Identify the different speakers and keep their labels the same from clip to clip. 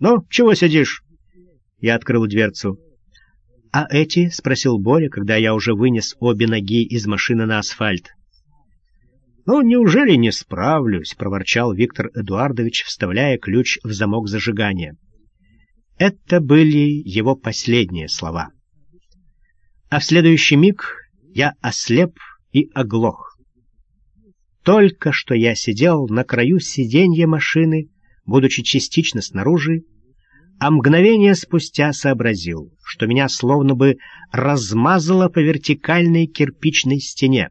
Speaker 1: «Ну, чего сидишь?» Я открыл дверцу. «А эти?» — спросил Боря, когда я уже вынес обе ноги из машины на асфальт. «Ну, неужели не справлюсь?» — проворчал Виктор Эдуардович, вставляя ключ в замок зажигания. Это были его последние слова. А в следующий миг я ослеп и оглох. Только что я сидел на краю сиденья машины, будучи частично снаружи, а мгновение спустя сообразил, что меня словно бы размазало по вертикальной кирпичной стене.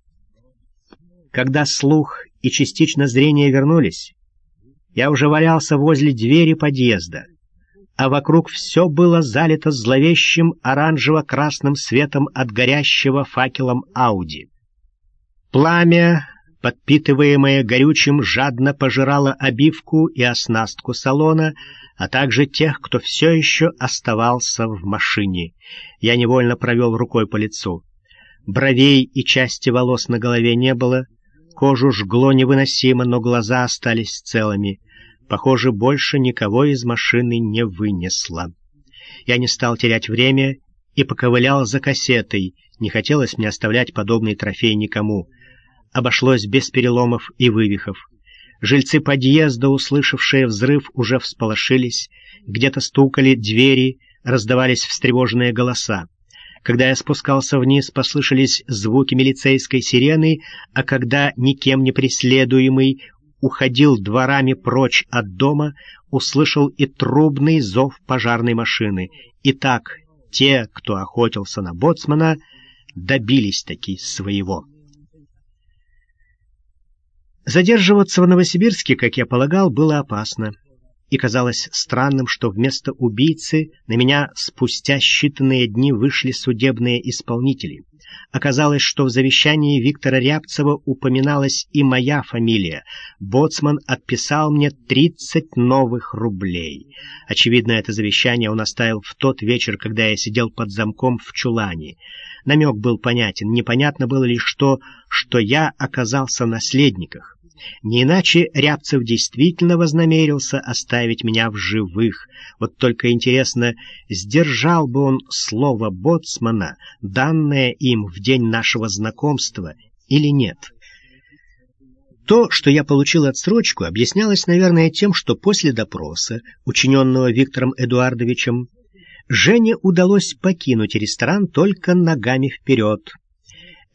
Speaker 1: Когда слух и частично зрение вернулись, я уже валялся возле двери подъезда, а вокруг все было залито зловещим оранжево-красным светом от горящего факелом Ауди. Пламя, подпитываемое горючим, жадно пожирало обивку и оснастку салона, а также тех, кто все еще оставался в машине. Я невольно провел рукой по лицу. Бровей и части волос на голове не было, кожу жгло невыносимо, но глаза остались целыми. Похоже, больше никого из машины не вынесло. Я не стал терять время и поковылял за кассетой, не хотелось мне оставлять подобный трофей никому. Обошлось без переломов и вывихов. Жильцы подъезда, услышавшие взрыв, уже всполошились, где-то стукали двери, раздавались встревоженные голоса. Когда я спускался вниз, послышались звуки милицейской сирены, а когда никем не преследуемый уходил дворами прочь от дома, услышал и трубный зов пожарной машины. Итак, те, кто охотился на боцмана, добились таки своего. Задерживаться в Новосибирске, как я полагал, было опасно. И казалось странным, что вместо убийцы на меня спустя считанные дни вышли судебные исполнители. Оказалось, что в завещании Виктора Рябцева упоминалась и моя фамилия. Боцман отписал мне 30 новых рублей. Очевидно, это завещание он оставил в тот вечер, когда я сидел под замком в чулане. Намек был понятен. Непонятно было лишь то, что я оказался наследниках. Не иначе Рябцев действительно вознамерился оставить меня в живых. Вот только интересно, сдержал бы он слово боцмана, данное им в день нашего знакомства, или нет? То, что я получил отсрочку, объяснялось, наверное, тем, что после допроса, учиненного Виктором Эдуардовичем, Жене удалось покинуть ресторан только ногами вперед.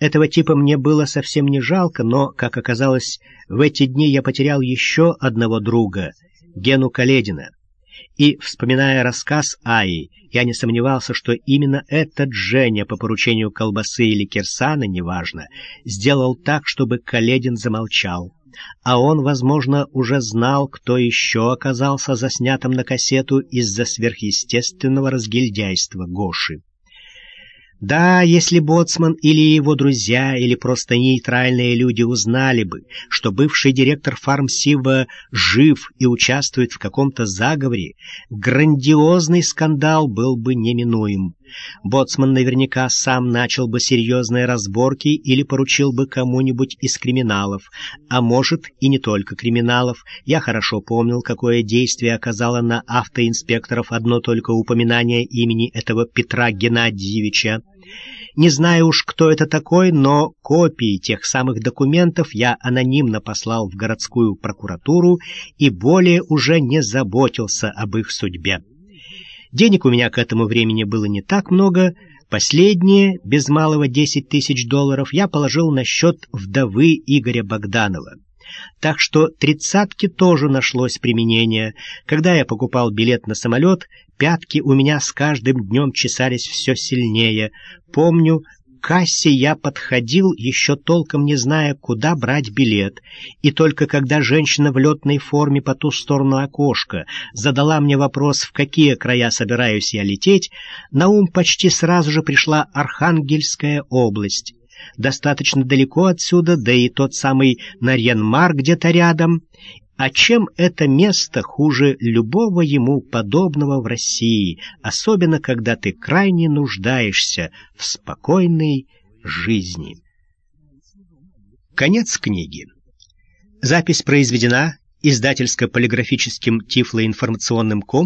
Speaker 1: Этого типа мне было совсем не жалко, но, как оказалось, в эти дни я потерял еще одного друга, Гену Каледина. И, вспоминая рассказ Аи, я не сомневался, что именно этот Женя по поручению колбасы или кирсана, неважно, сделал так, чтобы Каледин замолчал. А он, возможно, уже знал, кто еще оказался заснятым на кассету из-за сверхъестественного разгильдяйства Гоши. Да, если Боцман или его друзья, или просто нейтральные люди узнали бы, что бывший директор фармсива жив и участвует в каком-то заговоре, грандиозный скандал был бы неминуем. Боцман наверняка сам начал бы серьезные разборки или поручил бы кому-нибудь из криминалов, а может и не только криминалов. Я хорошо помнил, какое действие оказало на автоинспекторов одно только упоминание имени этого Петра Геннадьевича. Не знаю уж, кто это такой, но копии тех самых документов я анонимно послал в городскую прокуратуру и более уже не заботился об их судьбе. Денег у меня к этому времени было не так много, последние, без малого 10 тысяч долларов, я положил на счет вдовы Игоря Богданова. Так что тридцатки тоже нашлось применение. Когда я покупал билет на самолет, пятки у меня с каждым днем чесались все сильнее. Помню, кассе я подходил, еще толком не зная, куда брать билет, и только когда женщина в летной форме по ту сторону окошка задала мне вопрос, в какие края собираюсь я лететь, на ум почти сразу же пришла Архангельская область достаточно далеко отсюда, да и тот самый Нарьянмар где-то рядом. А чем это место хуже любого ему подобного в России, особенно когда ты крайне нуждаешься в спокойной жизни? Конец книги. Запись произведена издательско-полиграфическим тифлоинформационным комплексом